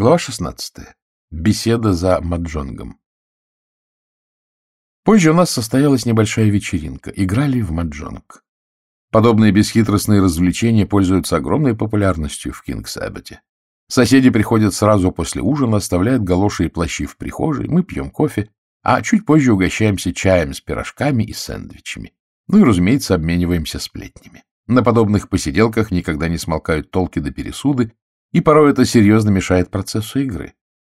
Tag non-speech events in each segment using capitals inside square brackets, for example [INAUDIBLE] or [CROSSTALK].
Глава 16. Беседа за маджонгом. Позже у нас состоялась небольшая вечеринка. Играли в маджонг. Подобные бесхитростные развлечения пользуются огромной популярностью в Кингс-Эбботе. Соседи приходят сразу после ужина, оставляют галоши и плащи в прихожей, мы пьем кофе, а чуть позже угощаемся чаем с пирожками и сэндвичами. Ну и, разумеется, обмениваемся сплетнями. На подобных посиделках никогда не смолкают толки до пересуды, и порой это серьезно мешает процессу игры.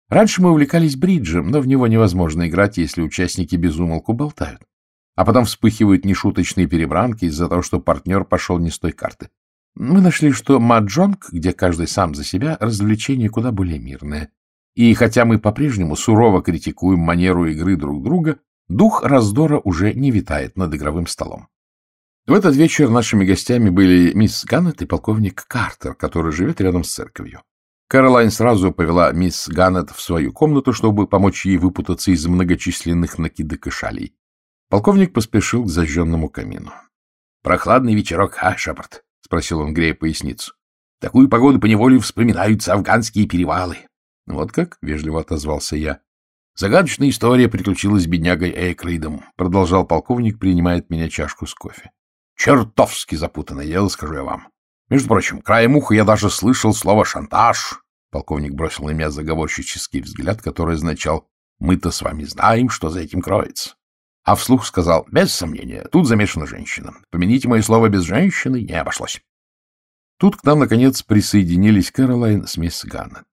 Раньше мы увлекались бриджем, но в него невозможно играть, если участники безумолку болтают. А потом вспыхивают нешуточные перебранки из-за того, что партнер пошел не с той карты. Мы нашли, что маджонг, где каждый сам за себя, развлечение куда более мирное. И хотя мы по-прежнему сурово критикуем манеру игры друг друга, дух раздора уже не витает над игровым столом. В этот вечер нашими гостями были мисс Ганнет и полковник Картер, который живет рядом с церковью. Кэролайн сразу повела мисс Ганнет в свою комнату, чтобы помочь ей выпутаться из многочисленных накидок и шалей. Полковник поспешил к зажженному камину. — Прохладный вечерок, а, Шепард? — спросил он, грея поясницу. — Такую погоду поневоле вспоминаются афганские перевалы. — Вот как? — вежливо отозвался я. — Загадочная история приключилась с беднягой Эйкрейдом, — продолжал полковник, принимая от меня чашку с кофе. Чертовски запутанное дело, скажу я вам. Между прочим, краем уха я даже слышал слово «шантаж». Полковник бросил на меня заговорщический взгляд, который означал «мы-то с вами знаем, что за этим кроется». А вслух сказал «без сомнения, тут замешана женщина. Помяните мое слово, без женщины не обошлось». Тут к нам, наконец, присоединились Кэролайн с мисс Ганнет.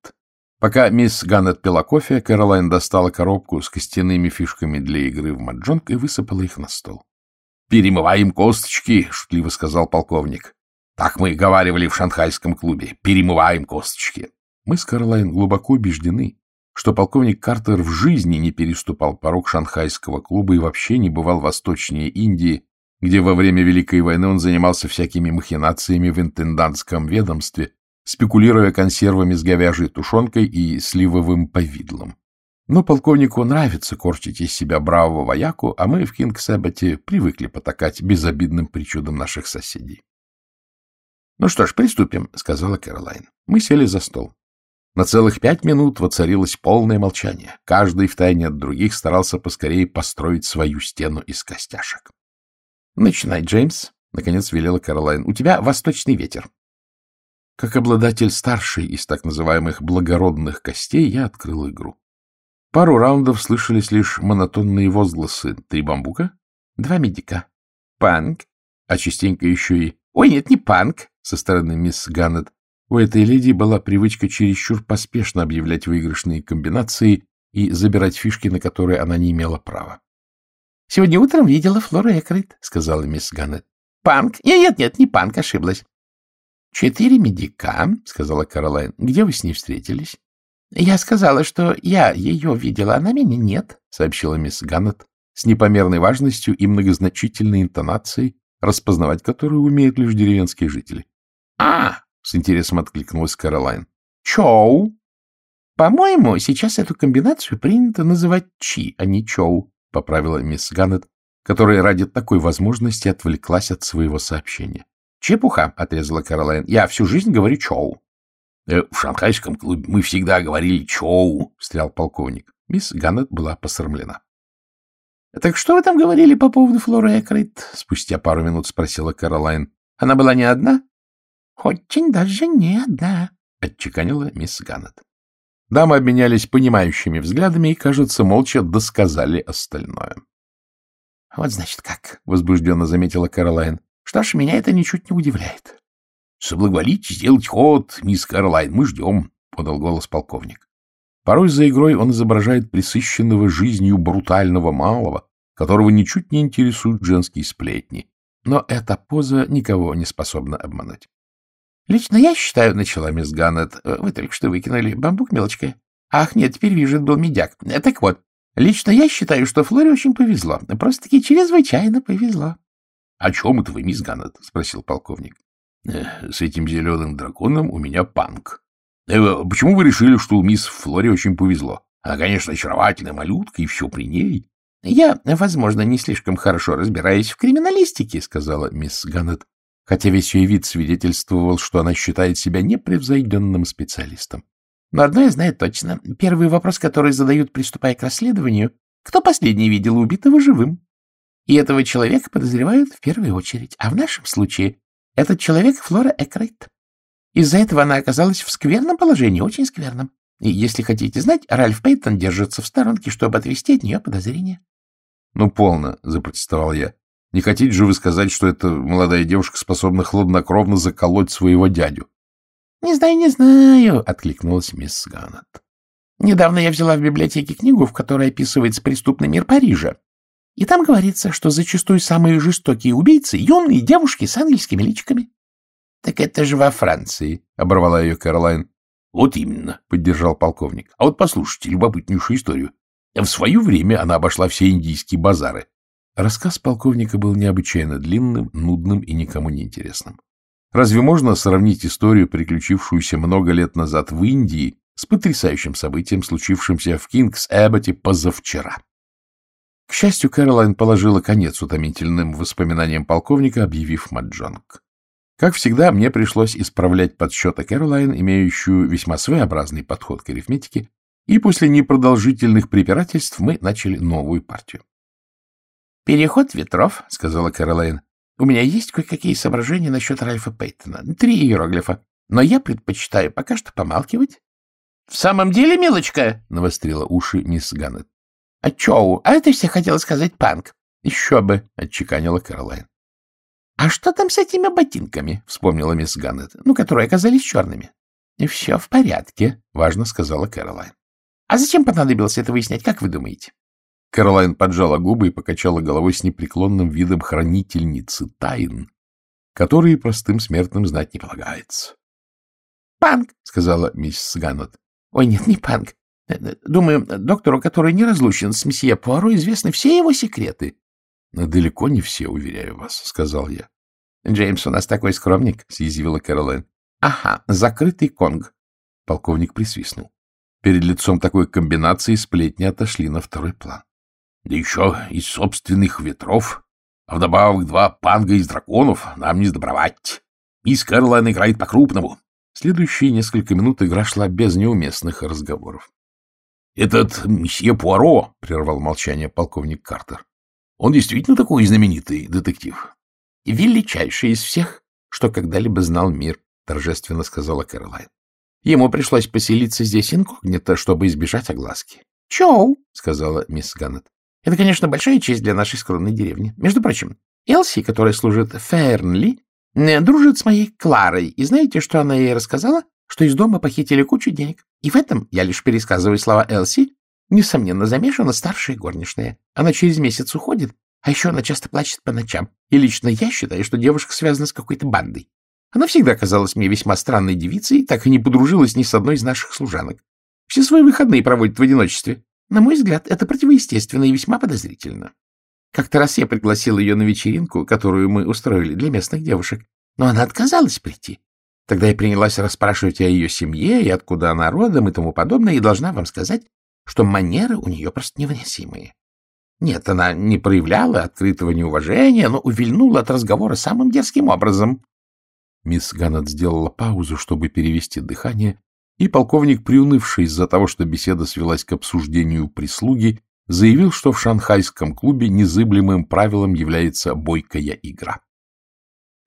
Пока мисс Ганнет пила кофе, Кэролайн достала коробку с костяными фишками для игры в маджонг и высыпала их на стол. «Перемываем косточки», — шутливо сказал полковник. «Так мы и говаривали в шанхайском клубе. Перемываем косточки». Мы с Карлайн глубоко убеждены, что полковник Картер в жизни не переступал порог шанхайского клуба и вообще не бывал восточнее Индии, где во время Великой войны он занимался всякими махинациями в интендантском ведомстве, спекулируя консервами с говяжьей тушенкой и сливовым повидлом. Но полковнику нравится корчить из себя бравого вояку, а мы в Кингсэббате привыкли потакать безобидным причудам наших соседей. — Ну что ж, приступим, — сказала Кэролайн. Мы сели за стол. На целых пять минут воцарилось полное молчание. Каждый втайне от других старался поскорее построить свою стену из костяшек. — Начинай, Джеймс, — наконец велела Кэролайн. — У тебя восточный ветер. Как обладатель старшей из так называемых благородных костей, я открыл игру. Пару раундов слышались лишь монотонные возгласы. Три бамбука? Два медика. Панк. А частенько еще и... Ой, нет, не панк, со стороны мисс Ганнет. У этой леди была привычка чересчур поспешно объявлять выигрышные комбинации и забирать фишки, на которые она не имела права. — Сегодня утром видела Флора Экрит, — сказала мисс Ганнет. — Панк? Нет, нет, нет, не панк, ошиблась. — Четыре медика, — сказала Каролайн. — Где вы с ней встретились? — Я сказала, что я ее видела, она меня нет, — сообщила мисс Ганнет с непомерной важностью и многозначительной интонацией, распознавать которую умеют лишь деревенские жители. — А! — с интересом откликнулась Каролайн. — Чоу! — По-моему, сейчас эту комбинацию принято называть Чи, а не Чоу, — поправила мисс Ганнет, которая ради такой возможности отвлеклась от своего сообщения. — Чепуха, — отрезала Каролайн. — Я всю жизнь говорю Чоу. Э, — В шанхайском клубе мы всегда говорили «чоу», — встрял полковник. Мисс Ганнет была посрамлена. — Так что вы там говорили по поводу Флоры Экрейт? — спустя пару минут спросила Каролайн. — Она была не одна? — Очень даже не одна, — отчеканила мисс Ганнет. Дамы обменялись понимающими взглядами и, кажется, молча досказали остальное. — Вот значит как, — возбужденно заметила Каролайн. — Что ж, меня это ничуть не удивляет. Соблаговолите сделать ход, мисс Карлайн, мы ждем, — подал голос полковник. Порой за игрой он изображает присыщенного жизнью брутального малого, которого ничуть не интересуют женские сплетни. Но эта поза никого не способна обмануть. — Лично я считаю, — начала мисс Ганнет, — вы только что выкинули бамбук, мелочка. Ах, нет, теперь вижу, это был медяк. Так вот, лично я считаю, что Флоре очень повезло. Просто-таки чрезвычайно повезло. — О чем это вы, мисс Ганнет? — спросил полковник. С этим зеленым драконом у меня панк. Э, почему вы решили, что у мисс Флори очень повезло? Она, конечно, очаровательная малютка, и все при ней. — Я, возможно, не слишком хорошо разбираюсь в криминалистике, — сказала мисс Ганнет, хотя весь ее вид свидетельствовал, что она считает себя непревзойденным специалистом. Но одно я знаю точно. Первый вопрос, который задают, приступая к расследованию, кто последний видел убитого живым? И этого человека подозревают в первую очередь. А в нашем случае этот человек Флора Экрайт. Из-за этого она оказалась в скверном положении, очень скверном. И, если хотите знать, Ральф Пейтон держится в сторонке, чтобы отвести от нее подозрения. — Ну, полно, — запротестовал я. — Не хотите же вы сказать, что эта молодая девушка способна хладнокровно заколоть своего дядю? — Не знаю, не знаю, — откликнулась мисс Ганнет. Недавно я взяла в библиотеке книгу, в которой описывается преступный мир Парижа. И там говорится, что зачастую самые жестокие убийцы — юные девушки с ангельскими личиками. — Так это же во Франции, — оборвала ее Кэролайн. — Вот именно, — поддержал полковник. — А вот послушайте любопытнейшую историю. В свое время она обошла все индийские базары. Рассказ полковника был необычайно длинным, нудным и никому не интересным. Разве можно сравнить историю, приключившуюся много лет назад в Индии, с потрясающим событием, случившимся в Кингс-Эбботе позавчера? К счастью, Кэролайн положила конец утомительным воспоминаниям полковника, объявив маджонг. Как всегда, мне пришлось исправлять подсчеты Кэролайн, имеющую весьма своеобразный подход к арифметике, и после непродолжительных препирательств мы начали новую партию. — Переход ветров, — сказала Кэролайн. — У меня есть кое-какие соображения насчет Ральфа Пейтона. Три иероглифа. Но я предпочитаю пока что помалкивать. — В самом деле, милочка? — навострила уши мисс Ганнет. — А чоу? А это все хотела сказать Панк. — Еще бы, — отчеканила Кэролайн. — А что там с этими ботинками? — вспомнила мисс Ганнет. — Ну, которые оказались черными. — все в порядке, — важно сказала Кэролайн. — А зачем понадобилось это выяснять, как вы думаете? Кэролайн поджала губы и покачала головой с непреклонным видом хранительницы тайн, которые простым смертным знать не полагается. — Панк, — сказала мисс Ганнет. — Ой, нет, не Панк. Думаю, доктору, который не разлучен с месье Пуаро, известны все его секреты. — Далеко не все, уверяю вас, — сказал я. — Джеймс у нас такой скромник, — съязвила Кэролайн. — Ага, закрытый конг. Полковник присвистнул. Перед лицом такой комбинации сплетни отошли на второй план. — Да еще из собственных ветров, а вдобавок два панга из драконов нам не сдобровать. Мисс Кэролайн играет по-крупному. Следующие несколько минут игра шла без неуместных разговоров. — Этот месье Пуаро, — прервал молчание полковник Картер, он действительно такой знаменитый детектив. — Величайший из всех, что когда-либо знал мир, — торжественно сказала Кэролайн. Ему пришлось поселиться здесь инкогнито, чтобы избежать огласки. — Чоу, — сказала мисс Ганнет. — Это, конечно, большая честь для нашей скромной деревни. Между прочим, Элси, которая служит Фернли, дружит с моей Кларой, и знаете, что она ей рассказала? Что из дома похитили кучу денег. И в этом, я лишь пересказываю слова Элси, Несомненно, замешана старшая горничная. Она через месяц уходит, а еще она часто плачет по ночам. И лично я считаю, что девушка связана с какой-то бандой. Она всегда казалась мне весьма странной девицей, так и не подружилась ни с одной из наших служанок. Все свои выходные проводит в одиночестве. На мой взгляд, это противоестественно и весьма подозрительно. Как-то раз я пригласил ее на вечеринку, которую мы устроили для местных девушек, но она отказалась прийти. Тогда я принялась расспрашивать о ее семье и откуда она родом и тому подобное, и должна вам сказать, что манеры у нее просто невыносимые. Нет, она не проявляла открытого неуважения, но увильнула от разговора самым дерзким образом. Мисс Ганнет сделала паузу, чтобы перевести дыхание, и полковник, приунывший из-за того, что беседа свелась к обсуждению прислуги, заявил, что в шанхайском клубе незыблемым правилом является бойкая игра.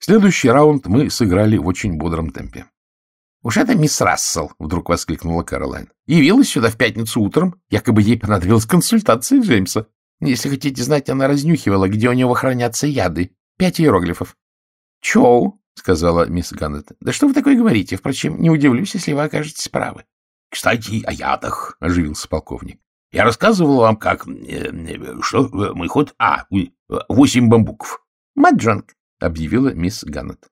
Следующий раунд мы сыграли в очень бодром темпе. «Уж это мисс Рассел!» — вдруг воскликнула Каролайн. «Явилась сюда в пятницу утром. Якобы ей понадобилась консультация Джеймса. Если хотите знать, она разнюхивала, где у него хранятся яды. Пять иероглифов». «Чоу!» — сказала мисс Ганнет. «Да что вы такое говорите? Впрочем, не удивлюсь, если вы окажетесь правы». «Кстати, о ядах!» — оживился полковник. «Я рассказывал вам, как... Э, что мы ход... А, восемь бамбуков». «Маджонг!» — объявила мисс Ганнет.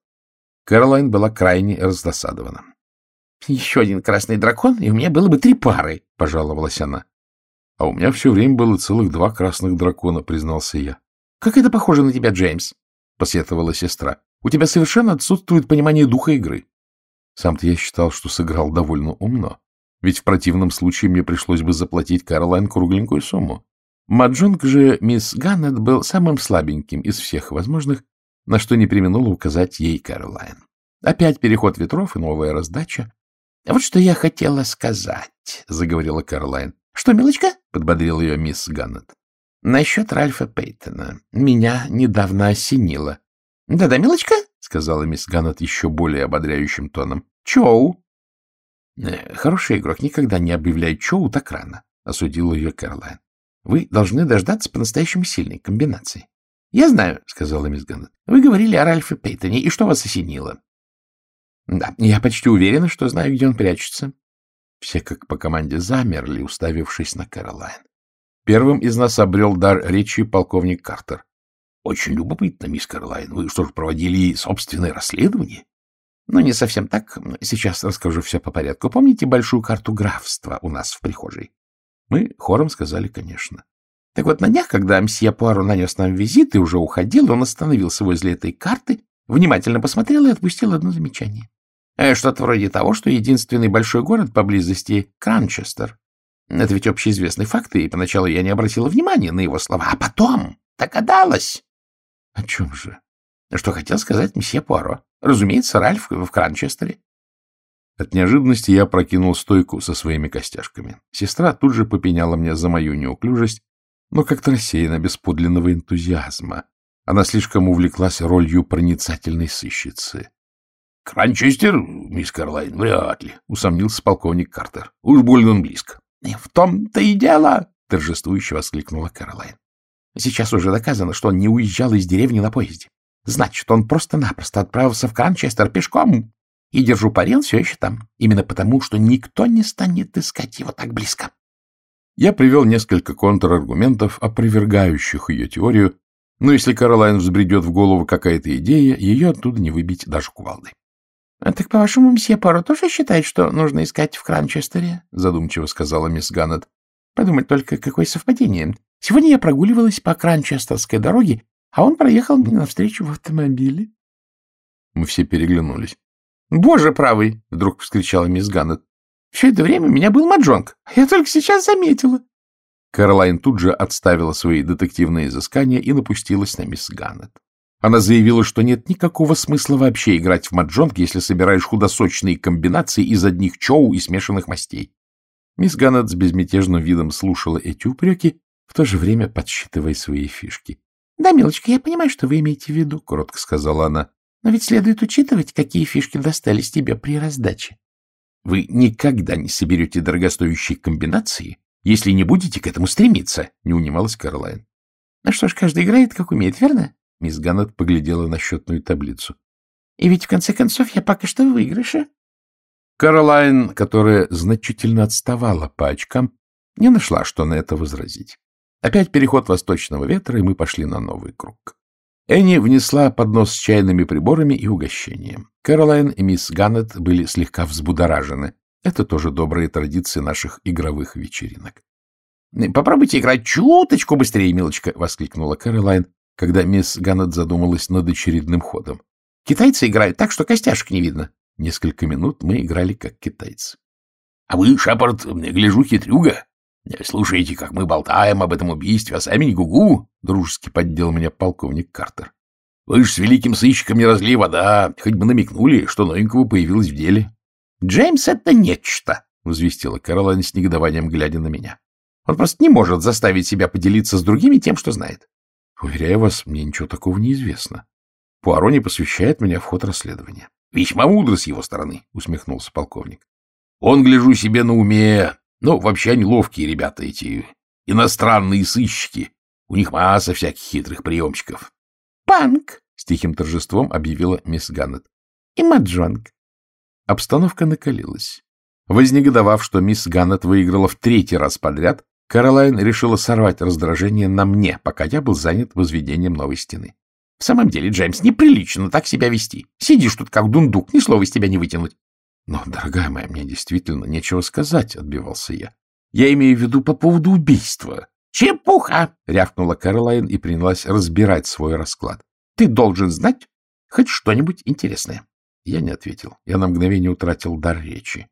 Кэролайн была крайне раздосадована. — Еще один красный дракон, и у меня было бы три пары, — пожаловалась она. — А у меня все время было целых два красных дракона, — признался я. — Как это похоже на тебя, Джеймс? — посетовала сестра. — У тебя совершенно отсутствует понимание духа игры. Сам-то я считал, что сыграл довольно умно, ведь в противном случае мне пришлось бы заплатить Каролайн кругленькую сумму. Маджонг же мисс Ганнет был самым слабеньким из всех возможных, на что не применула указать ей Каролайн. Опять переход ветров и новая раздача. — Вот что я хотела сказать, — заговорила Карлайн. — Что, милочка? — подбодрил ее мисс Ганнет. — Насчет Ральфа Пейтона. Меня недавно осенило. Да — Да-да, милочка, — сказала мисс Ганнет еще более ободряющим тоном. — Чоу. Э, — Хороший игрок никогда не объявляет Чоу так рано, — осудила ее Карлайн. — Вы должны дождаться по-настоящему сильной комбинации. — Я знаю, — сказала мисс Ганнет. — Вы говорили о Ральфе Пейтоне, и что вас осенило? Да, я почти уверена, что знаю, где он прячется. Все как по команде замерли, уставившись на Кэролайн. Первым из нас обрел дар речи полковник Картер. — Очень любопытно, мисс Кэролайн. Вы что ж, проводили собственное расследование? — Ну, не совсем так. Сейчас расскажу все по порядку. Помните большую карту графства у нас в прихожей? Мы хором сказали, конечно. Так вот, на днях, когда мсье Пуаро нанес нам визит и уже уходил, он остановился возле этой карты, внимательно посмотрел и отпустил одно замечание. Э, что-то вроде того, что единственный большой город поблизости — Кранчестер. Это ведь общеизвестный факт, и поначалу я не обратила внимания на его слова, а потом догадалась. — О чем же? — Что хотел сказать месье Пуаро. Разумеется, Ральф в Кранчестере. От неожиданности я прокинул стойку со своими костяшками. Сестра тут же попеняла мне за мою неуклюжесть, но как-то рассеяна без подлинного энтузиазма. Она слишком увлеклась ролью проницательной сыщицы. — Кранчестер, мисс Карлайн, вряд ли, — усомнился полковник Картер. — Уж больно он близко. — В том-то и дело, — торжествующе воскликнула Карлайн. — Сейчас уже доказано, что он не уезжал из деревни на поезде. Значит, он просто-напросто отправился в Кранчестер пешком. И, держу пари, он все еще там. Именно потому, что никто не станет искать его так близко. Я привел несколько контраргументов, опровергающих ее теорию, но если Каролайн взбредет в голову какая-то идея, ее оттуда не выбить даже кувалдой. — Так, по-вашему, мсье Паро тоже считает, что нужно искать в Кранчестере? — задумчиво сказала мисс Ганнет. — Подумать только, какое совпадение. Сегодня я прогуливалась по Кранчестерской дороге, а он проехал мне навстречу в автомобиле. Мы все переглянулись. — Боже правый! — вдруг вскричала мисс Ганнет. — Все это время у меня был маджонг, а я только сейчас заметила. Каролайн тут же отставила свои детективные изыскания и напустилась на мисс Ганнет. Она заявила, что нет никакого смысла вообще играть в маджонг, если собираешь худосочные комбинации из одних чоу и смешанных мастей. Мисс Ганнет с безмятежным видом слушала эти упреки, в то же время подсчитывая свои фишки. — Да, милочка, я понимаю, что вы имеете в виду, — кротко сказала она. — Но ведь следует учитывать, какие фишки достались тебе при раздаче. Вы никогда не соберете дорогостоящие комбинации, если не будете к этому стремиться, — не унималась Карлайн. — Ну что ж, каждый играет, как умеет, верно? Мисс Ганнет поглядела на счетную таблицу. — И ведь, в конце концов, я пока что в выигрыше. Каролайн, которая значительно отставала по очкам, не нашла, что на это возразить. Опять переход восточного ветра, и мы пошли на новый круг. Энни внесла поднос с чайными приборами и угощением. Кэролайн и мисс Ганнет были слегка взбудоражены. Это тоже добрые традиции наших игровых вечеринок. — Попробуйте играть чуточку быстрее, милочка! — воскликнула Кэролайн, когда мисс Ганнет задумалась над очередным ходом. — Китайцы играют так, что костяшек не видно. Несколько минут мы играли как китайцы. — А вы, Шепард, гляжу, хитрюга. Слушайте, как мы болтаем об этом убийстве, а сами не гугу, — дружески поддел меня полковник Картер. — Вы ж с великим сыщиком не разли вода, хоть бы намекнули, что новенького появилось в деле. — Джеймс — это нечто, — возвестила Каролайн с негодованием, глядя на меня. — Он просто не может заставить себя поделиться с другими тем, что знает. Уверяю вас, мне ничего такого не известно. Пуаро не посвящает меня в ход расследования. — Весьма мудро с его стороны, — усмехнулся полковник. — Он, гляжу себе на уме. Ну, вообще они ловкие ребята эти, иностранные сыщики. У них масса всяких хитрых приемчиков. — Панк! — с тихим торжеством объявила мисс Ганнет. — И маджонг. Обстановка накалилась. Вознегодовав, что мисс Ганнет выиграла в третий раз подряд, Каролайн решила сорвать раздражение на мне, пока я был занят возведением новой стены. — В самом деле, Джеймс, неприлично так себя вести. Сидишь тут как дундук, ни слова из тебя не вытянуть. — Но, дорогая моя, мне действительно нечего сказать, — отбивался я. — Я имею в виду по поводу убийства. — Чепуха! — рявкнула Каролайн и принялась разбирать свой расклад. — Ты должен знать хоть что-нибудь интересное. Я не ответил. Я на мгновение утратил дар речи.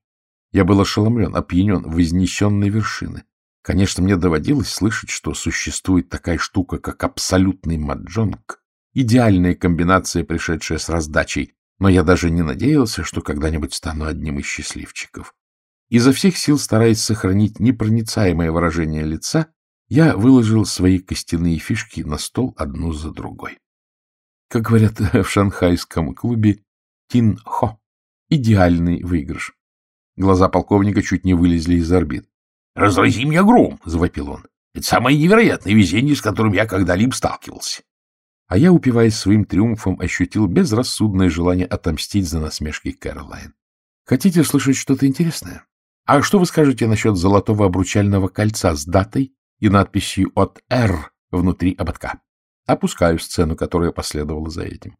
Я был ошеломлен, опьянен, вознесенной вершины. Конечно, мне доводилось слышать, что существует такая штука, как абсолютный маджонг, идеальная комбинация, пришедшая с раздачей, но я даже не надеялся, что когда-нибудь стану одним из счастливчиков. Изо всех сил, стараясь сохранить непроницаемое выражение лица, я выложил свои костяные фишки на стол одну за другой. Как говорят [LAUGHS] в шанхайском клубе, тин-хо — идеальный выигрыш. Глаза полковника чуть не вылезли из орбит. — Разрази меня гром! — завопил он. — Это самое невероятное везение, с которым я когда-либо сталкивался. А я, упиваясь своим триумфом, ощутил безрассудное желание отомстить за насмешки Кэролайн. Хотите услышать что-то интересное? А что вы скажете насчет золотого обручального кольца с датой и надписью от «Р» внутри ободка? Опускаю сцену, которая последовала за этим.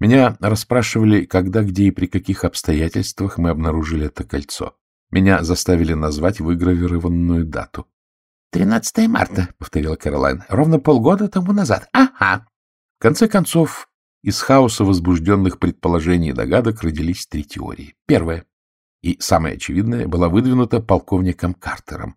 Меня расспрашивали, когда, где и при каких обстоятельствах мы обнаружили это кольцо. Меня заставили назвать выгравированную дату. — 13 марта, — повторила Кэролайн, — ровно полгода тому назад. Ага. Конце концов, из хаоса возбужденных предположений и догадок родились три теории. Первая и, самое очевидное, была выдвинута полковником Картером.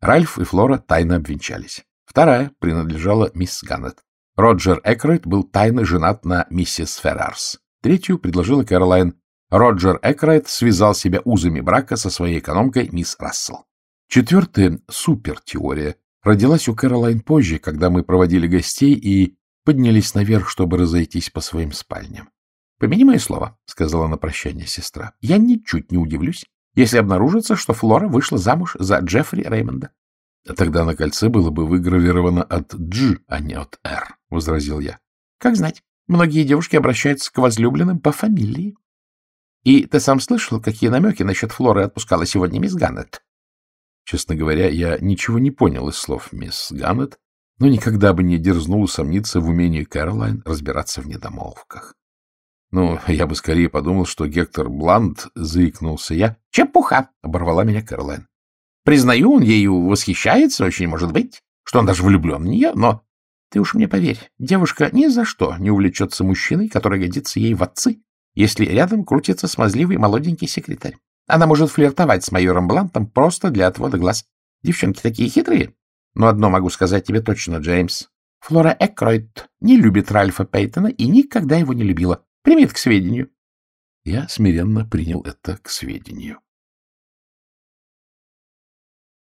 Ральф и Флора тайно обвенчались. Вторая принадлежала мисс Ганнет. Роджер Экройт был тайно женат на миссис Феррарс. Третью предложила Кэролайн. Роджер Экройт связал себя узами брака со своей экономкой мисс Рассел. Четвертая супертеория родилась у Кэролайн позже, когда мы проводили гостей и поднялись наверх, чтобы разойтись по своим спальням. Помяни мое слово, — сказала на прощание сестра. — Я ничуть не удивлюсь, если обнаружится, что Флора вышла замуж за Джеффри Реймонда. — Тогда на кольце было бы выгравировано от Дж, а не от Р, — возразил я. — Как знать, многие девушки обращаются к возлюбленным по фамилии. — И ты сам слышал, какие намеки насчет Флоры отпускала сегодня мисс Ганнет? Честно говоря, я ничего не понял из слов мисс Ганнет, но никогда бы не дерзнул усомниться в умении Кэролайн разбираться в недомолвках. Ну, я бы скорее подумал, что Гектор Блант, заикнулся я. Чепуха! — оборвала меня Кэролайн. Признаю, он ею восхищается, очень может быть, что он даже влюблен в нее, но ты уж мне поверь, девушка ни за что не увлечется мужчиной, который годится ей в отцы, если рядом крутится смазливый молоденький секретарь. Она может флиртовать с майором Блантом просто для отвода глаз. Девчонки такие хитрые. Но одно могу сказать тебе точно, Джеймс. Флора Экройт не любит Ральфа Пейтона и никогда его не любила. Прими это к сведению. Я смиренно принял это к сведению.